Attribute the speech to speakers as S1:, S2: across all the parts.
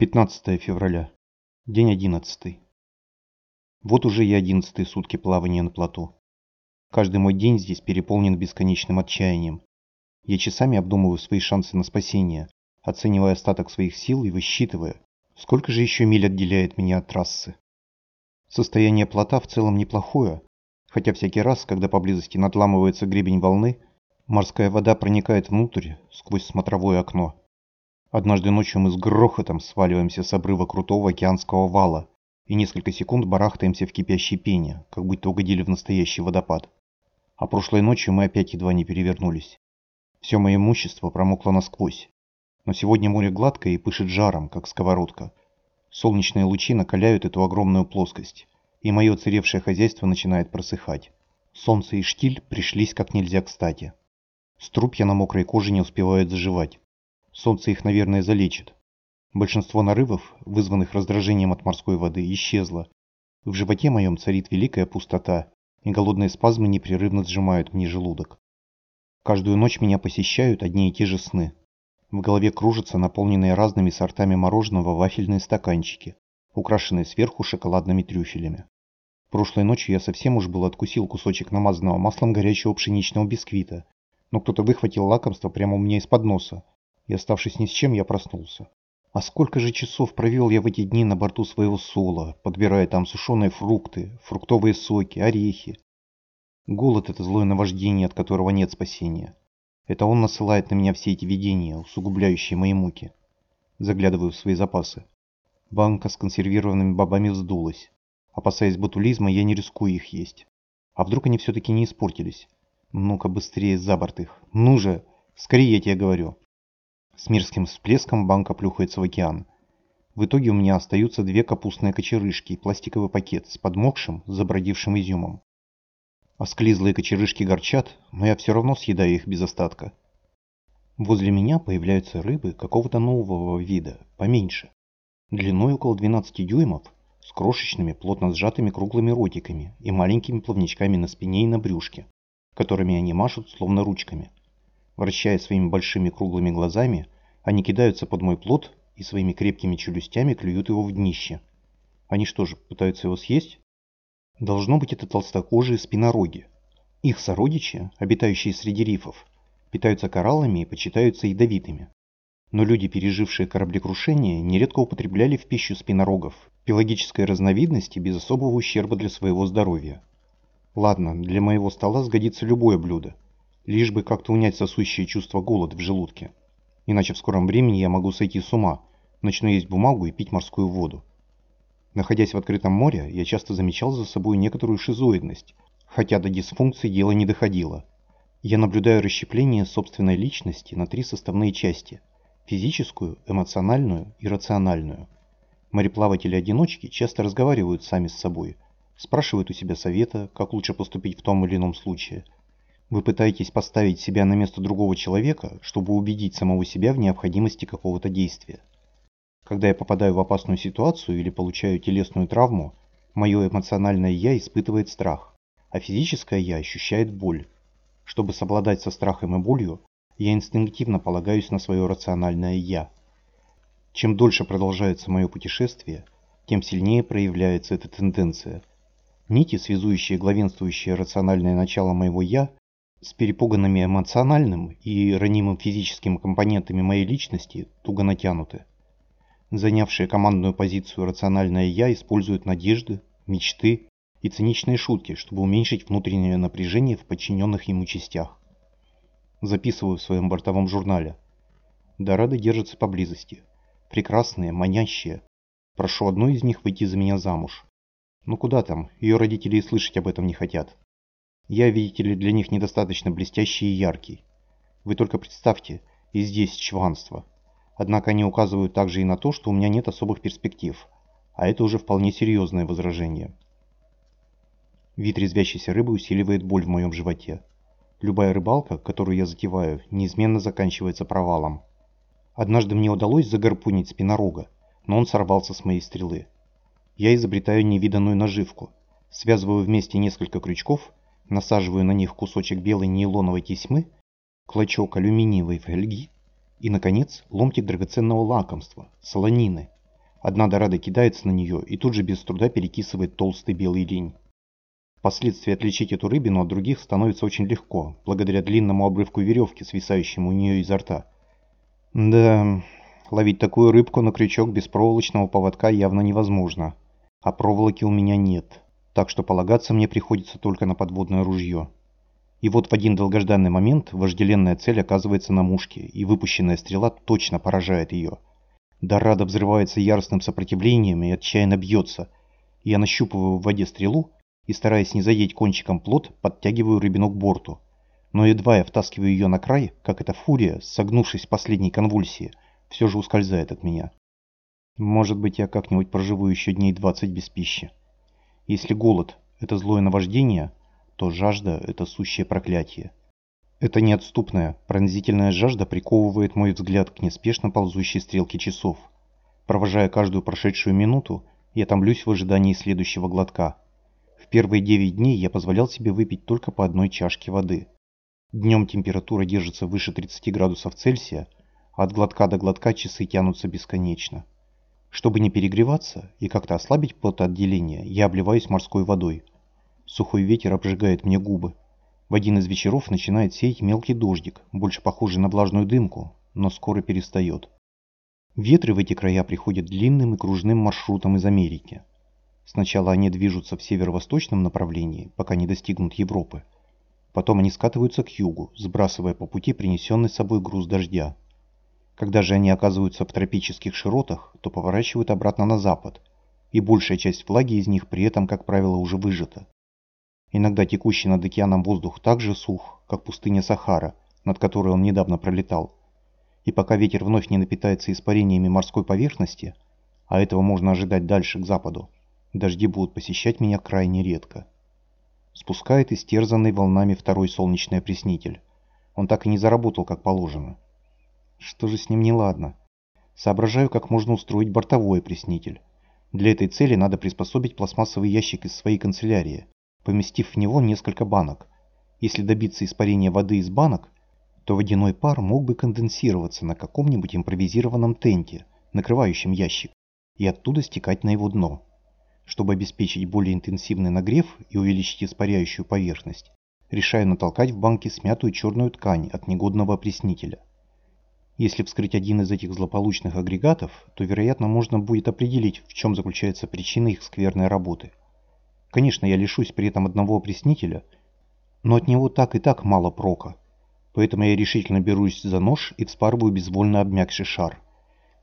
S1: 15 февраля. День 11. Вот уже и одиннадцатые сутки плавания на плоту. Каждый мой день здесь переполнен бесконечным отчаянием. Я часами обдумываю свои шансы на спасение, оценивая остаток своих сил и высчитывая, сколько же еще миль отделяет меня от трассы. Состояние плота в целом неплохое, хотя всякий раз, когда поблизости надламывается гребень волны, морская вода проникает внутрь сквозь смотровое окно Однажды ночью мы с грохотом сваливаемся с обрыва крутого океанского вала и несколько секунд барахтаемся в кипящей пене, как будто угодили в настоящий водопад. А прошлой ночью мы опять едва не перевернулись. Все мое имущество промокло насквозь. Но сегодня море гладкое и пышет жаром, как сковородка. Солнечные лучи накаляют эту огромную плоскость, и мое царевшее хозяйство начинает просыхать. Солнце и штиль пришлись как нельзя кстати. Струпья на мокрой коже не успевают заживать. Солнце их, наверное, залечит. Большинство нарывов, вызванных раздражением от морской воды, исчезло. В животе моем царит великая пустота, и голодные спазмы непрерывно сжимают мне желудок. Каждую ночь меня посещают одни и те же сны. В голове кружатся наполненные разными сортами мороженого вафельные стаканчики, украшенные сверху шоколадными трюфелями. Прошлой ночью я совсем уж был откусил кусочек намазанного маслом горячего пшеничного бисквита, но кто-то выхватил лакомство прямо у меня из-под носа, и оставшись ни с чем, я проснулся. А сколько же часов провел я в эти дни на борту своего сола, подбирая там сушеные фрукты, фруктовые соки, орехи. Голод – это злое наваждение, от которого нет спасения. Это он насылает на меня все эти видения, усугубляющие мои муки. Заглядываю в свои запасы. Банка с консервированными бобами вздулась. Опасаясь ботулизма, я не рискую их есть. А вдруг они все-таки не испортились? Ну-ка быстрее за борт их. Ну же, скорее я тебе говорю. С мирским всплеском банка плюхается в океан. В итоге у меня остаются две капустные кочерышки и пластиковый пакет с подмокшим, забродившим изюмом. Осклизлые кочерышки горчат, но я все равно съедаю их без остатка. Возле меня появляются рыбы какого-то нового вида, поменьше. Длиной около 12 дюймов, с крошечными, плотно сжатыми круглыми ротиками и маленькими плавничками на спине и на брюшке, которыми они машут словно ручками. Вращая своими большими круглыми глазами, они кидаются под мой плод и своими крепкими челюстями клюют его в днище. Они что же, пытаются его съесть? Должно быть это толстокожие спинороги. Их сородичи, обитающие среди рифов, питаются кораллами и почитаются ядовитыми. Но люди, пережившие кораблекрушение, нередко употребляли в пищу спинорогов, пелагической разновидности без особого ущерба для своего здоровья. Ладно, для моего стола сгодится любое блюдо, лишь бы как-то унять сосущее чувство голода в желудке. Иначе в скором времени я могу сойти с ума, начну есть бумагу и пить морскую воду. Находясь в открытом море, я часто замечал за собой некоторую шизоидность, хотя до дисфункции дело не доходило. Я наблюдаю расщепление собственной личности на три составные части – физическую, эмоциональную и рациональную. Мореплаватели-одиночки часто разговаривают сами с собой, спрашивают у себя совета, как лучше поступить в том или ином случае – вы пытаетесь поставить себя на место другого человека, чтобы убедить самого себя в необходимости какого-то действия. Когда я попадаю в опасную ситуацию или получаю телесную травму, мое эмоциональное «я» испытывает страх, а физическое «я» ощущает боль. Чтобы совладать со страхом и болью, я инстинктивно полагаюсь на свое рациональное «я». Чем дольше продолжается мое путешествие, тем сильнее проявляется эта тенденция. Нити, связующие главенствующее рациональное начало моего «я», с перепуганными эмоциональным и ранимым физическим компонентами моей личности туго натянуты. Занявшие командную позицию рациональное «я» используют надежды, мечты и циничные шутки, чтобы уменьшить внутреннее напряжение в подчиненных ему частях. Записываю в своем бортовом журнале. Дорады держатся поблизости. Прекрасные, манящие. Прошу одну из них выйти за меня замуж. Ну куда там, ее родители и слышать об этом не хотят. Я, видите ли, для них недостаточно блестящий и яркий. Вы только представьте, и здесь чванство. Однако они указывают также и на то, что у меня нет особых перспектив, а это уже вполне серьезное возражение. Вид резвящейся рыбы усиливает боль в моем животе. Любая рыбалка, которую я затеваю, неизменно заканчивается провалом. Однажды мне удалось загарпунить спинорога, но он сорвался с моей стрелы. Я изобретаю невиданную наживку, связываю вместе несколько крючков насаживаю на них кусочек белой нейлоновой тесьмы, клочок алюминиевой фольги и, наконец, ломтик драгоценного лакомства – солонины. Одна дорада кидается на нее и тут же без труда перекисывает толстый белый линь. Впоследствии отличить эту рыбину от других становится очень легко, благодаря длинному обрывку веревки, свисающему у нее изо рта. Да, ловить такую рыбку на крючок без проволочного поводка явно невозможно. А проволоки у меня нет, так что полагаться мне приходится только на подводное ружье. И вот в один долгожданный момент вожделенная цель оказывается на мушке, и выпущенная стрела точно поражает ее. Дорада взрывается яростным сопротивлением и отчаянно бьется. Я нащупываю в воде стрелу и, стараясь не задеть кончиком плот, подтягиваю рыбину к борту. Но едва я втаскиваю ее на край, как эта фурия, согнувшись в последней конвульсии, все же ускользает от меня. Может быть, я как-нибудь проживу еще дней 20 без пищи. Если голод – это злое наваждение, то жажда – это сущее проклятие. Эта неотступная, пронзительная жажда приковывает мой взгляд к неспешно ползущей стрелке часов. Провожая каждую прошедшую минуту, я томлюсь в ожидании следующего глотка. В первые 9 дней я позволял себе выпить только по одной чашке воды. Днем температура держится выше 30 градусов Цельсия, а от глотка до глотка часы тянутся бесконечно. Чтобы не перегреваться и как-то ослабить потоотделение, я обливаюсь морской водой. Сухой ветер обжигает мне губы. В один из вечеров начинает сеять мелкий дождик, больше похожий на влажную дымку, но скоро перестает. Ветры в эти края приходят длинным и кружным маршрутом из Америки. Сначала они движутся в северо-восточном направлении, пока не достигнут Европы. Потом они скатываются к югу, сбрасывая по пути принесенный с собой груз дождя. Когда же они оказываются в тропических широтах, то поворачивают обратно на запад, и большая часть влаги из них при этом, как правило, уже выжата. Иногда текущий над океаном воздух так же сух, как пустыня Сахара, над которой он недавно пролетал. И пока ветер вновь не напитается испарениями морской поверхности, а этого можно ожидать дальше, к западу, дожди будут посещать меня крайне редко. Спускает истерзанный волнами второй солнечный опреснитель. Он так и не заработал, как положено. Что же с ним неладно? Соображаю, как можно устроить бортовой опреснитель. Для этой цели надо приспособить пластмассовый ящик из своей канцелярии поместив в него несколько банок. Если добиться испарения воды из банок, то водяной пар мог бы конденсироваться на каком-нибудь импровизированном тенте, накрывающем ящик, и оттуда стекать на его дно. Чтобы обеспечить более интенсивный нагрев и увеличить испаряющую поверхность, решаю натолкать в банке смятую черную ткань от негодного опреснителя. Если вскрыть один из этих злополучных агрегатов, то, вероятно, можно будет определить, в чем заключается причина их скверной работы – Конечно, я лишусь при этом одного опреснителя, но от него так и так мало прока. Поэтому я решительно берусь за нож и вспарываю безвольно обмякший шар.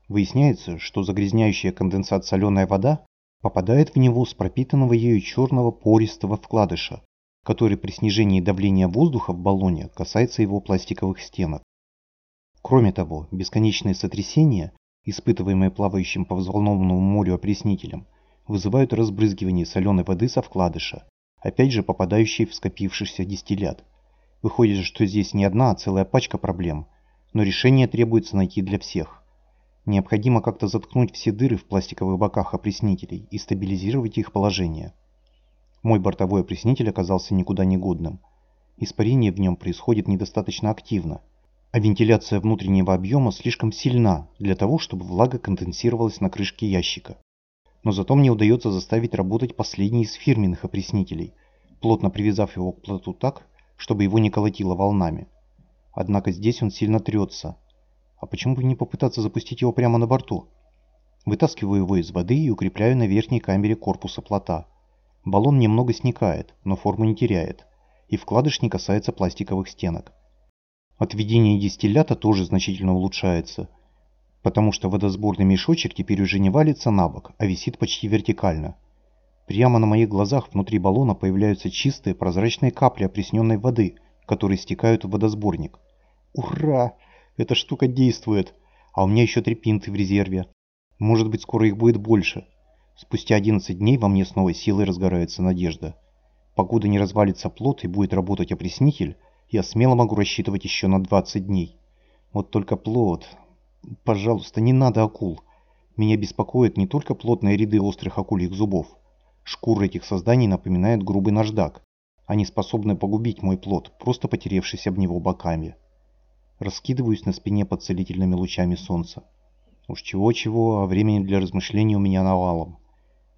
S1: Выясняется, что загрязняющая конденсат соленая вода попадает в него с пропитанного ею черного пористого вкладыша, который при снижении давления воздуха в баллоне касается его пластиковых стенок. Кроме того, бесконечные сотрясения, испытываемые плавающим по взволнованному морю опреснителем, вызывают разбрызгивание соленой воды со вкладыша, опять же попадающей в скопившийся дистиллят. Выходит, что здесь не одна, а целая пачка проблем, но решение требуется найти для всех. Необходимо как-то заткнуть все дыры в пластиковых боках опреснителей и стабилизировать их положение. Мой бортовой опреснитель оказался никуда не годным. Испарение в нем происходит недостаточно активно, а вентиляция внутреннего объема слишком сильна для того, чтобы влага конденсировалась на крышке ящика но зато мне удается заставить работать последний из фирменных опреснителей, плотно привязав его к плоту так, чтобы его не колотило волнами. Однако здесь он сильно трется. А почему бы не попытаться запустить его прямо на борту? Вытаскиваю его из воды и укрепляю на верхней камере корпуса плота. Баллон немного сникает, но форму не теряет, и вкладыш не касается пластиковых стенок. Отведение дистиллята тоже значительно улучшается, потому что водосборный мешочек теперь уже не валится на бок, а висит почти вертикально. Прямо на моих глазах внутри баллона появляются чистые прозрачные капли опресненной воды, которые стекают в водосборник. Ура! Эта штука действует! А у меня еще три пинты в резерве. Может быть, скоро их будет больше. Спустя 11 дней во мне с новой силой разгорается надежда. Погода не развалится плот и будет работать опреснитель, я смело могу рассчитывать еще на 20 дней. Вот только плод, Пожалуйста, не надо акул. Меня беспокоят не только плотные ряды острых акульих зубов. Шкуры этих созданий напоминают грубый наждак. Они способны погубить мой плод, просто потеревшись об него боками. Раскидываюсь на спине под целительными лучами солнца. Уж чего-чего, а времени для размышлений у меня навалом.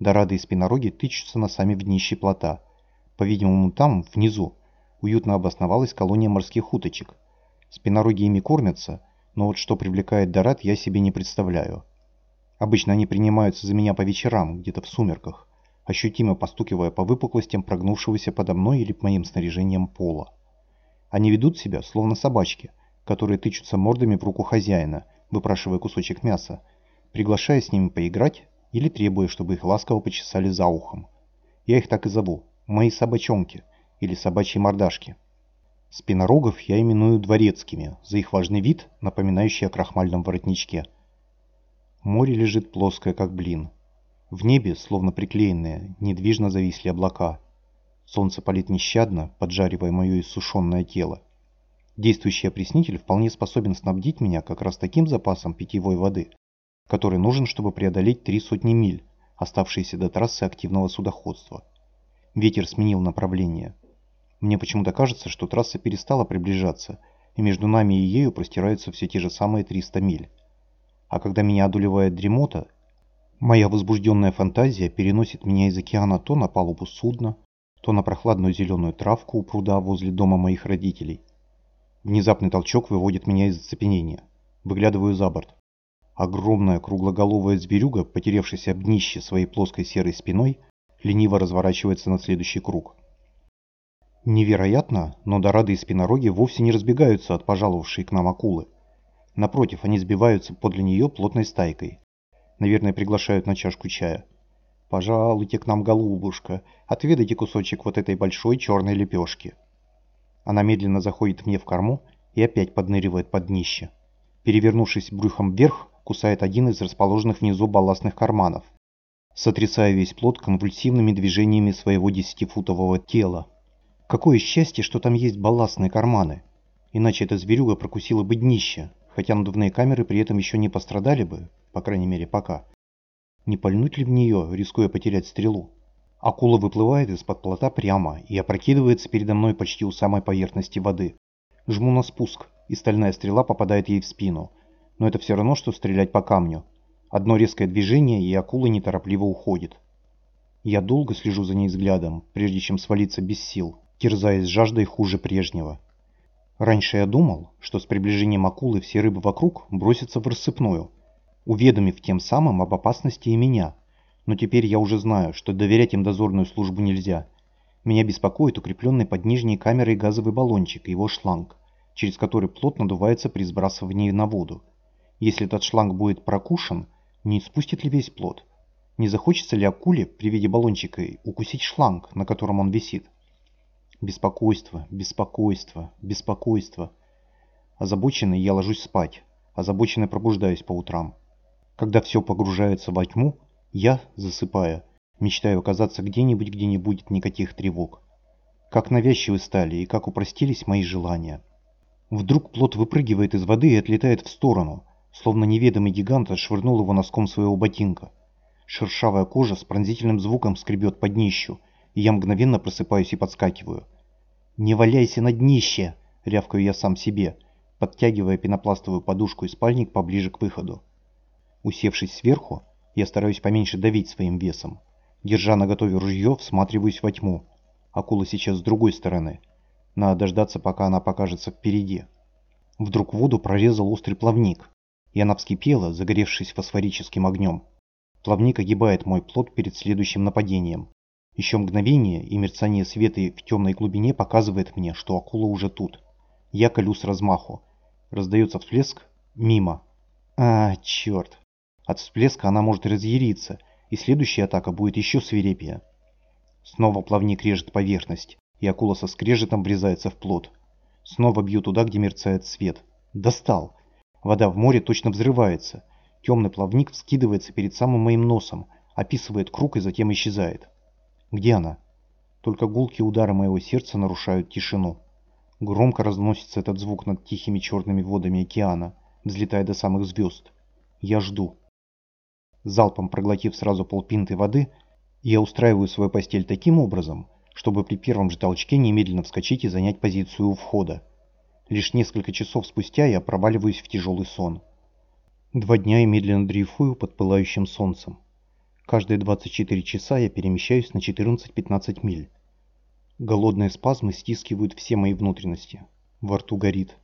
S1: Дорады и спинороги тычутся носами в днище плота. По-видимому, там, внизу, уютно обосновалась колония морских уточек. Спинороги ими кормятся, но вот что привлекает дорад, я себе не представляю. Обычно они принимаются за меня по вечерам, где-то в сумерках, ощутимо постукивая по выпуклостям прогнувшегося подо мной или моим снаряжением пола. Они ведут себя, словно собачки, которые тычутся мордами в руку хозяина, выпрашивая кусочек мяса, приглашая с ними поиграть или требуя, чтобы их ласково почесали за ухом. Я их так и зову – мои собачонки или собачьи мордашки. Спинорогов я именую дворецкими за их важный вид, напоминающий о крахмальном воротничке. Море лежит плоское, как блин. В небе, словно приклеенные, недвижно зависли облака. Солнце палит нещадно, поджаривая мое иссушенное тело. Действующий опреснитель вполне способен снабдить меня как раз таким запасом питьевой воды, который нужен, чтобы преодолеть три сотни миль, оставшиеся до трассы активного судоходства. Ветер сменил направление. Мне почему-то кажется, что трасса перестала приближаться, и между нами и ею простираются все те же самые 300 миль. А когда меня одолевает дремота, моя возбужденная фантазия переносит меня из океана то на палубу судна, то на прохладную зеленую травку у пруда возле дома моих родителей. Внезапный толчок выводит меня из оцепенения. Выглядываю за борт. Огромная круглоголовая зверюга, потерявшаяся об днище своей плоской серой спиной, лениво разворачивается на следующий круг. Невероятно, но дорады и спинороги вовсе не разбегаются от пожаловавшей к нам акулы. Напротив, они сбиваются подле нее плотной стайкой. Наверное, приглашают на чашку чая. «Пожалуйте к нам, голубушка, отведайте кусочек вот этой большой черной лепешки». Она медленно заходит мне в корму и опять подныривает под днище. Перевернувшись брюхом вверх, кусает один из расположенных внизу балластных карманов – сотрясая весь плод конвульсивными движениями своего десятифутового тела. Какое счастье, что там есть балластные карманы. Иначе эта зверюга прокусила бы днище, хотя надувные камеры при этом еще не пострадали бы, по крайней мере пока. Не пальнуть ли в нее, рискуя потерять стрелу? Акула выплывает из-под плота прямо и опрокидывается передо мной почти у самой поверхности воды. Жму на спуск, и стальная стрела попадает ей в спину. Но это все равно, что стрелять по камню. Одно резкое движение, и акула неторопливо уходит. Я долго слежу за ней взглядом, прежде чем свалиться без сил, терзаясь жаждой хуже прежнего. Раньше я думал, что с приближением акулы все рыбы вокруг бросятся в рассыпную, уведомив тем самым об опасности и меня. Но теперь я уже знаю, что доверять им дозорную службу нельзя. Меня беспокоит укрепленный под нижней камерой газовый баллончик и его шланг, через который плот надувается при сбрасывании на воду. Если этот шланг будет прокушен, не испустит ли весь плод? Не захочется ли акуле при виде баллончика укусить шланг, на котором он висит? Беспокойство, беспокойство, беспокойство. Озабоченный я ложусь спать, озабоченный пробуждаюсь по утрам. Когда все погружается во тьму, я, засыпая, мечтаю оказаться где-нибудь, где не будет никаких тревог. Как навязчивы стали и как упростились мои желания. Вдруг плод выпрыгивает из воды и отлетает в сторону, словно неведомый гигант отшвырнул его носком своего ботинка. Шершавая кожа с пронзительным звуком скребет под днищу, и я мгновенно просыпаюсь и подскакиваю. «Не валяйся на днище!» — рявкаю я сам себе, подтягивая пенопластовую подушку и спальник поближе к выходу. Усевшись сверху, я стараюсь поменьше давить своим весом. Держа наготове ружье, всматриваюсь во тьму. Акула сейчас с другой стороны. Надо дождаться, пока она покажется впереди. Вдруг воду прорезал острый плавник и она вскипела, загоревшись фосфорическим огнем. Плавник огибает мой плод перед следующим нападением. Еще мгновение, и мерцание света в темной глубине показывает мне, что акула уже тут. Я колю с размаху. Раздается всплеск. Мимо. А, черт. От всплеска она может разъяриться, и следующая атака будет еще свирепее. Снова плавник режет поверхность, и акула со скрежетом врезается в плод. Снова бью туда, где мерцает свет. Достал. Вода в море точно взрывается. Темный плавник вскидывается перед самым моим носом, описывает круг и затем исчезает. Где она? Только гулкие удары моего сердца нарушают тишину. Громко разносится этот звук над тихими черными водами океана, взлетая до самых звезд. Я жду. Залпом проглотив сразу полпинты воды, я устраиваю свою постель таким образом, чтобы при первом же толчке немедленно вскочить и занять позицию у входа. Лишь несколько часов спустя я проваливаюсь в тяжелый сон. Два дня я медленно дрейфую под пылающим солнцем. Каждые 24 часа я перемещаюсь на 14-15 миль. Голодные спазмы стискивают все мои внутренности. Во рту горит.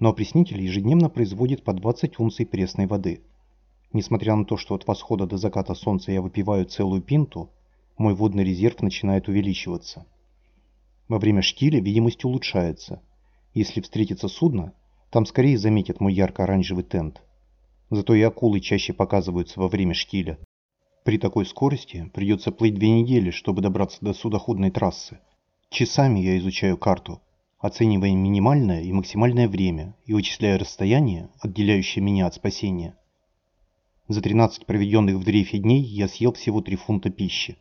S1: Но опреснитель ежедневно производит по 20 унций пресной воды. Несмотря на то, что от восхода до заката солнца я выпиваю целую пинту, мой водный резерв начинает увеличиваться. Во время штиля видимость улучшается. Если встретится судно, там скорее заметят мой ярко-оранжевый тент. Зато и акулы чаще показываются во время штиля. При такой скорости придется плыть две недели, чтобы добраться до судоходной трассы. Часами я изучаю карту, оценивая минимальное и максимальное время и вычисляя расстояние, отделяющее меня от спасения. За 13 проведенных в дрейфе дней я съел всего 3 фунта пищи.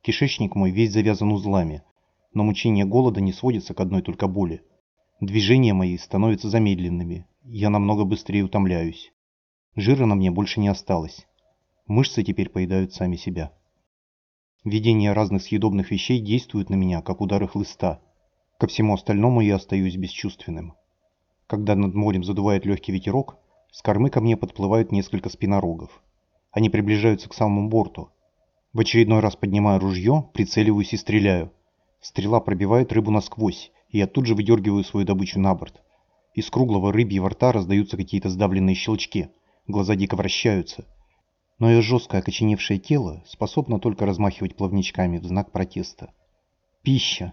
S1: Кишечник мой весь завязан узлами, но мучение голода не сводится к одной только боли. Движения мои становятся замедленными, я намного быстрее утомляюсь. Жира на мне больше не осталось. Мышцы теперь поедают сами себя. Видение разных съедобных вещей действует на меня, как удары хлыста. Ко всему остальному я остаюсь бесчувственным. Когда над морем задувает легкий ветерок, с кормы ко мне подплывают несколько спинорогов. Они приближаются к самому борту. В очередной раз поднимаю ружье, прицеливаюсь и стреляю. Стрела пробивает рыбу насквозь, и я тут же выдергиваю свою добычу на борт. Из круглого рыбьего рта раздаются какие-то сдавленные щелчки – глаза дико вращаются. Но ее жесткое окоченевшее тело способно только размахивать плавничками в знак протеста. Пища.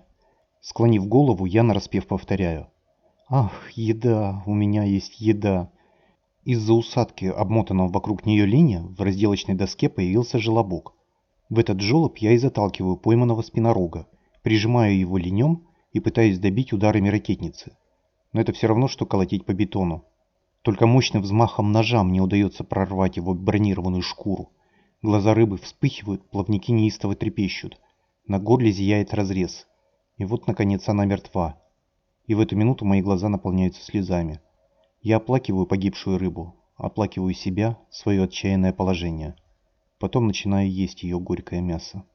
S1: Склонив голову, я нараспев повторяю. Ах, еда, у меня есть еда. Из-за усадки, обмотанного вокруг нее линия, в разделочной доске появился желобок. В этот желоб я и заталкиваю пойманного спинорога, прижимаю его линем и пытаюсь добить ударами ракетницы. Но это все равно, что колотить по бетону. Только мощным взмахом ножа мне удается прорвать его бронированную шкуру. Глаза рыбы вспыхивают, плавники неистово трепещут. На горле зияет разрез. И вот, наконец, она мертва. И в эту минуту мои глаза наполняются слезами. Я оплакиваю погибшую рыбу, оплакиваю себя, свое отчаянное положение. Потом начинаю есть ее горькое мясо.